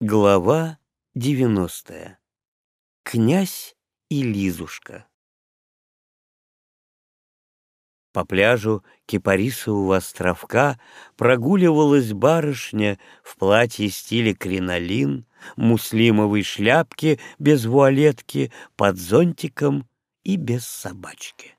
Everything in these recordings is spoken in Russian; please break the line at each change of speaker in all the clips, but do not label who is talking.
Глава девяностая. Князь и Лизушка. По пляжу Кипарисового островка прогуливалась барышня в платье стиля кринолин, муслимовой шляпке без вуалетки, под зонтиком и без собачки.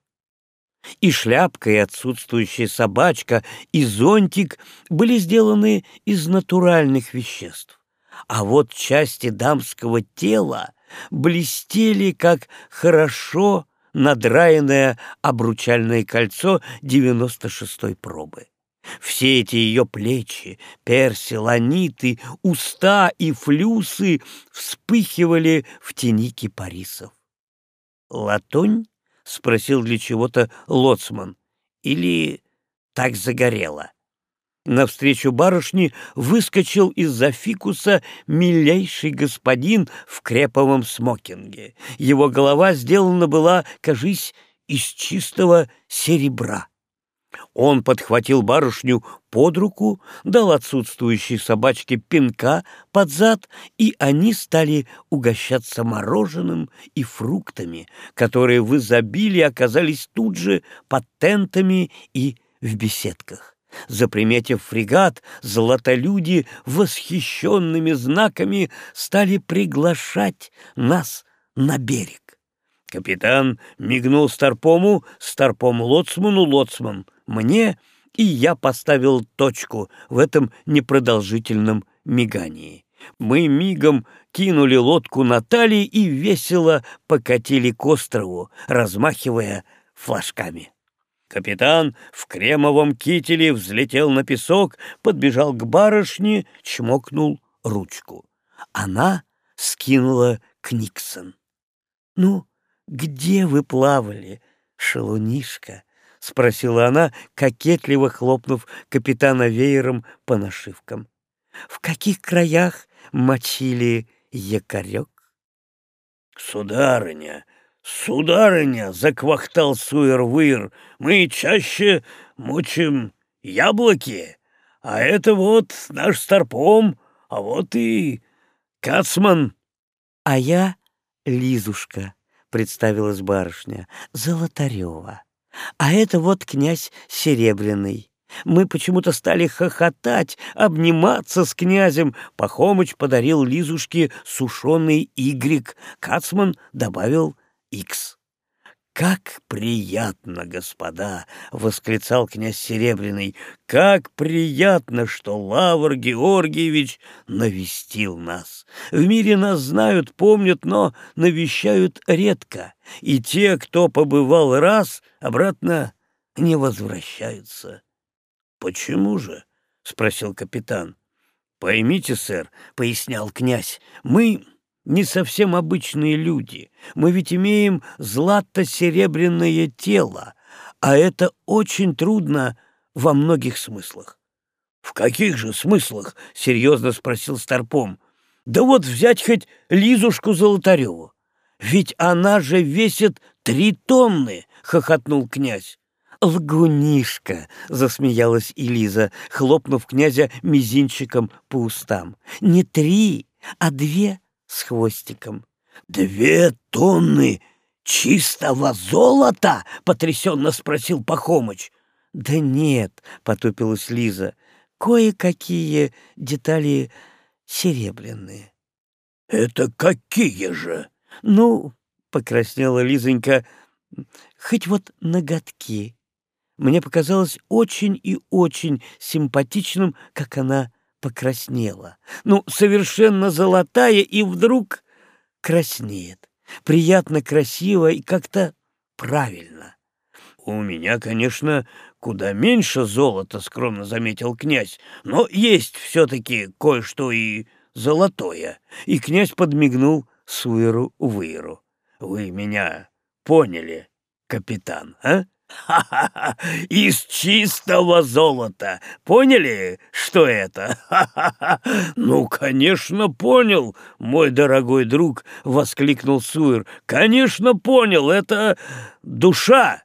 И шляпка, и отсутствующая собачка, и зонтик были сделаны из натуральных веществ а вот части дамского тела блестели, как хорошо надраенное обручальное кольцо девяносто шестой пробы. Все эти ее плечи, перси, ланиты, уста и флюсы вспыхивали в тени кипарисов. «Латунь?» — спросил для чего-то лоцман. «Или так загорело?» Навстречу барышне выскочил из-за фикуса милейший господин в креповом смокинге. Его голова сделана была, кажись, из чистого серебра. Он подхватил барышню под руку, дал отсутствующей собачке пинка под зад, и они стали угощаться мороженым и фруктами, которые в изобилии оказались тут же под тентами и в беседках. Заприметив фрегат, золотолюди восхищенными знаками стали приглашать нас на берег. Капитан мигнул Старпому, Старпом Лоцману, Лоцман мне, и я поставил точку в этом непродолжительном мигании. Мы мигом кинули лодку на талии и весело покатили к острову, размахивая флажками. Капитан в кремовом кителе взлетел на песок, подбежал к барышне, чмокнул ручку. Она скинула Книксон. — Ну, где вы плавали, шалунишка? — спросила она, кокетливо хлопнув капитана веером по нашивкам. — В каких краях мочили якорек? — Сударыня, «Сударыня!» — заквахтал Суэр-Выр. «Мы чаще мучим яблоки, а это вот наш Старпом, а вот и Кацман». «А я Лизушка», — представилась барышня, — «Золотарева. А это вот князь Серебряный». Мы почему-то стали хохотать, обниматься с князем. Пахомыч подарил Лизушке сушеный игрек. Кацман добавил Икс. «Как приятно, господа!» — восклицал князь Серебряный. «Как приятно, что Лавр Георгиевич навестил нас! В мире нас знают, помнят, но навещают редко, и те, кто побывал раз, обратно не возвращаются». «Почему же?» — спросил капитан. «Поймите, сэр», — пояснял князь, — «мы не совсем обычные люди. Мы ведь имеем злато-серебряное тело, а это очень трудно во многих смыслах. — В каких же смыслах? — серьезно спросил Старпом. — Да вот взять хоть Лизушку Золотареву. Ведь она же весит три тонны, — хохотнул князь. «Лгунишка!» — засмеялась Элиза, хлопнув князя мизинчиком по устам. «Не три, а две с хвостиком. «Две тонны чистого золота?» — потрясенно спросил Пахомыч. «Да нет», — потупилась Лиза, — «кое-какие детали серебряные». «Это какие же?» «Ну», — покраснела Лизонька, — «хоть вот ноготки». Мне показалось очень и очень симпатичным, как она покраснела. Ну, совершенно золотая, и вдруг краснеет. Приятно красиво и как-то правильно. «У меня, конечно, куда меньше золота», — скромно заметил князь, «но есть все-таки кое-что и золотое». И князь подмигнул Суэру-Выеру. «Вы меня поняли, капитан, а?» Ха-ха-ха! Из чистого золота! Поняли, что это? Ха-ха-ха! Ну, конечно, понял, мой дорогой друг, — воскликнул Суэр. Конечно, понял, это душа.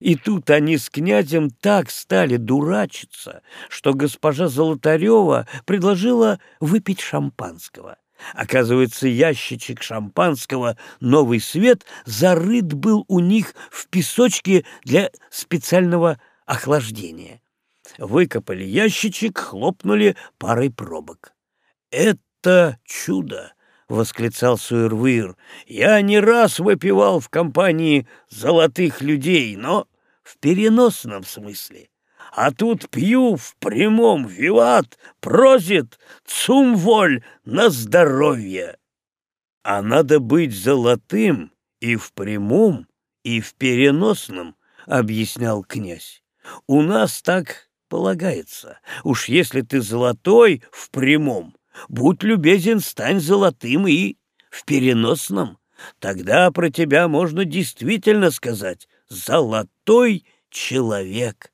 И тут они с князем так стали дурачиться, что госпожа Золотарева предложила выпить шампанского. Оказывается, ящичек шампанского «Новый свет» зарыт был у них в песочке для специального охлаждения. Выкопали ящичек, хлопнули парой пробок. «Это чудо!» — восклицал Суэрвир. «Я не раз выпивал в компании золотых людей, но в переносном смысле. А тут пью в прямом, виват, просит, цумволь на здоровье. А надо быть золотым и в прямом, и в переносном, — объяснял князь. У нас так полагается. Уж если ты золотой в прямом, будь любезен, стань золотым и в переносном. Тогда про тебя можно действительно сказать «золотой человек».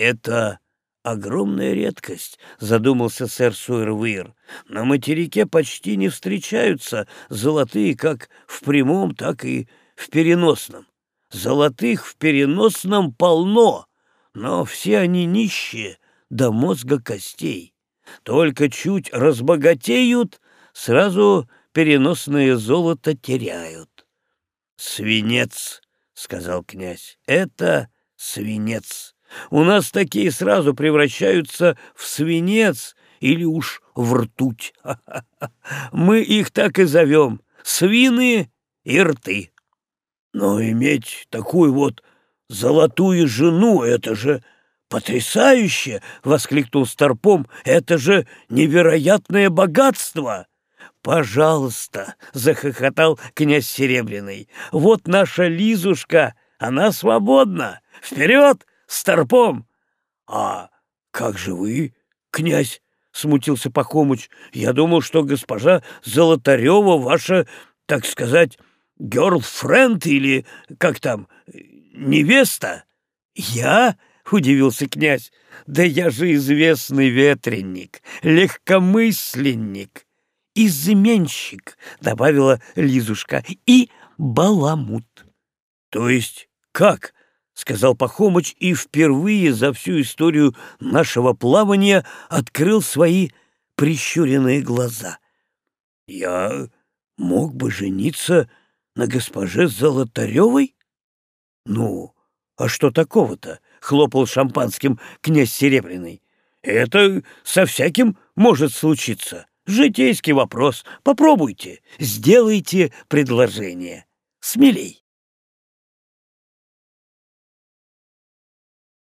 Это огромная редкость, задумался сэр Суэрвир. На материке почти не встречаются золотые как в прямом, так и в переносном. Золотых в переносном полно, но все они нищие до мозга костей. Только чуть разбогатеют, сразу переносное золото теряют. «Свинец», — сказал князь, — «это свинец». У нас такие сразу превращаются в свинец или уж в ртуть. Мы их так и зовем — свины и рты. Но иметь такую вот золотую жену — это же потрясающе! — воскликнул Старпом. — Это же невероятное богатство! «Пожалуйста!» — захохотал князь Серебряный. «Вот наша Лизушка, она свободна! Вперед! Старпом. — А как же вы, князь? — смутился Пахомыч. — Я думал, что госпожа Золотарева ваша, так сказать, герлфренд или, как там, невеста. — Я? — удивился князь. — Да я же известный ветренник, легкомысленник. «Изменщик», — добавила Лизушка, — «и баламут». «То есть как?» Сказал Пахомыч и впервые за всю историю нашего плавания открыл свои прищуренные глаза. «Я мог бы жениться на госпоже Золотаревой?» «Ну, а что такого-то?» — хлопал шампанским князь Серебряный. «Это со всяким может случиться. Житейский вопрос. Попробуйте, сделайте предложение. Смелей».